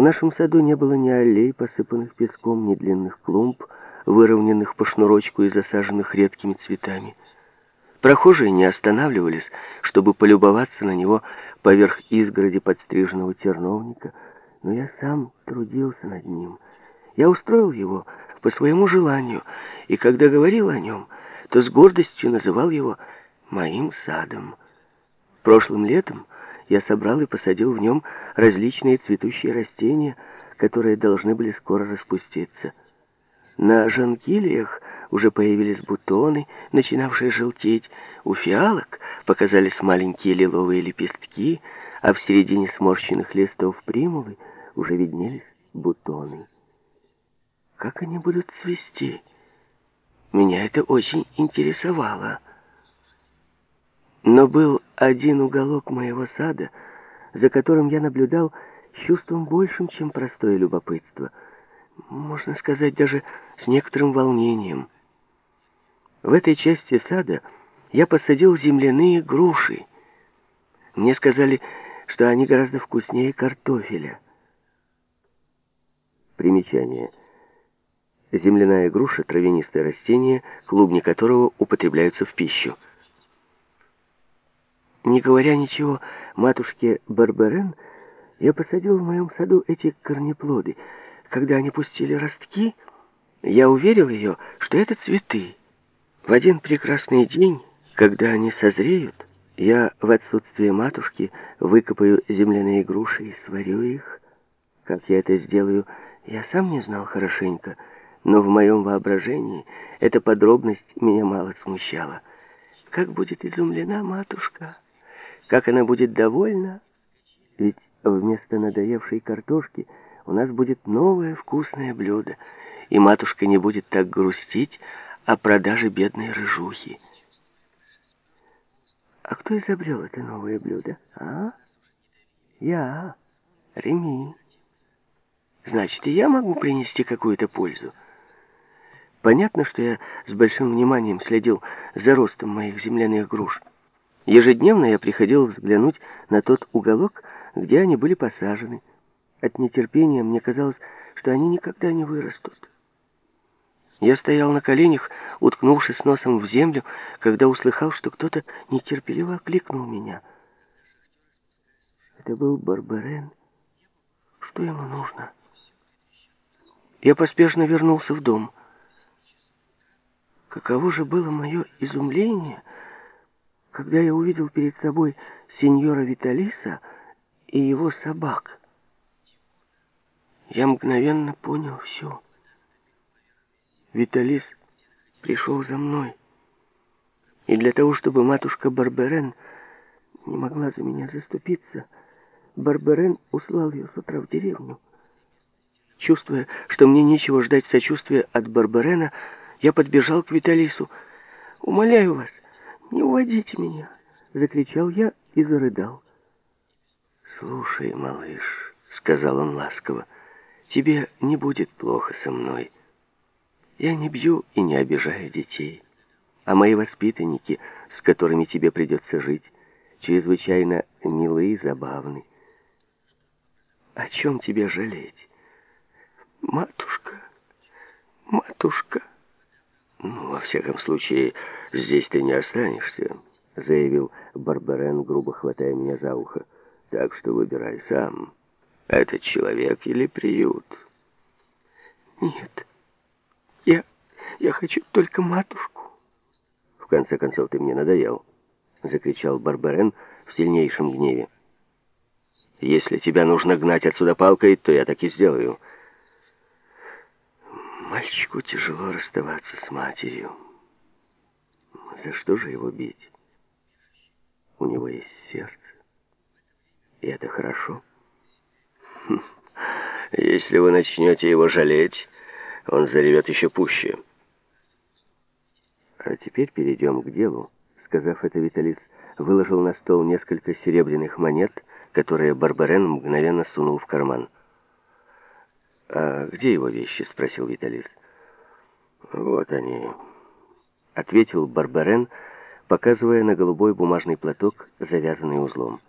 В нашем саду не было ни аллей, посыпанных песком, ни длинных клумб, выровненных по шнурочку и засаженных редкими цветами. Прохожие не останавливались, чтобы полюбоваться на него поверх изгороди подстриженного терновника, но я сам трудился над ним. Я устроил его по своему желанию, и когда говорил о нем, то с гордостью называл его моим садом. Прошлым летом я собрал и посадил в нем различные цветущие растения, которые должны были скоро распуститься. На жанкилиях уже появились бутоны, начинавшие желтеть. У фиалок показались маленькие лиловые лепестки, а в середине сморщенных листов примулы уже виднелись бутоны. Как они будут цвести? Меня это очень интересовало. Но был один уголок моего сада, за которым я наблюдал чувством большим, чем простое любопытство — можно сказать, даже с некоторым волнением. В этой части сада я посадил земляные груши. Мне сказали, что они гораздо вкуснее картофеля. Примечание. Земляная груша – травянистое растение, клубни которого употребляются в пищу. Не говоря ничего матушке Барберен, я посадил в моем саду эти корнеплоды – когда они пустили ростки, я уверил ее, что это цветы. В один прекрасный день, когда они созреют, я в отсутствие матушки выкопаю земляные груши и сварю их. Как я это сделаю, я сам не знал хорошенько, но в моем воображении эта подробность меня мало смущала. Как будет изумлена матушка, как она будет довольна, ведь вместо надоевшей картошки — у нас будет новое вкусное блюдо, и матушка не будет так грустить о продаже бедной рыжухи. А кто изобрел это новое блюдо, а? Я, Реми. Значит, и я могу принести какую-то пользу. Понятно, что я с большим вниманием следил за ростом моих земляных груш. Ежедневно я приходил взглянуть на тот уголок, где они были посажены. От нетерпения мне казалось, что они никогда не вырастут. Я стоял на коленях, уткнувшись носом в землю, когда услыхал, что кто-то нетерпеливо окликнул меня. Это был Барберен. Что ему нужно? Я поспешно вернулся в дом. Каково же было мое изумление, когда я увидел перед собой сеньора Виталиса и его собак я мгновенно понял все. Виталис пришел за мной. И для того, чтобы матушка Барберен не могла за меня заступиться, Барберен услал ее с утра в деревню. Чувствуя, что мне нечего ждать сочувствия от Барберена, я подбежал к Виталису. «Умоляю вас, не уводите меня!» — закричал я и зарыдал. «Слушай, малыш», — сказал он ласково, — Тебе не будет плохо со мной. Я не бью и не обижаю детей. А мои воспитанники, с которыми тебе придется жить, чрезвычайно милы и забавны. О чем тебе жалеть? Матушка, матушка. Ну, во всяком случае, здесь ты не останешься, заявил Барбарен, грубо хватая меня за ухо. Так что выбирай сам. Этот человек или приют? Нет, я, я хочу только матушку. В конце концов, ты мне надоел, закричал Барберен в сильнейшем гневе. Если тебя нужно гнать отсюда палкой, то я так и сделаю. Мальчику тяжело расставаться с матерью. За что же его бить? У него есть сердце. И это хорошо. Если вы начнете его жалеть, он заревет еще пуще. А теперь перейдем к делу. Сказав это, Виталис выложил на стол несколько серебряных монет, которые Барбарен мгновенно сунул в карман. «А где его вещи?» — спросил Виталис. «Вот они», — ответил Барбарен, показывая на голубой бумажный платок, завязанный узлом.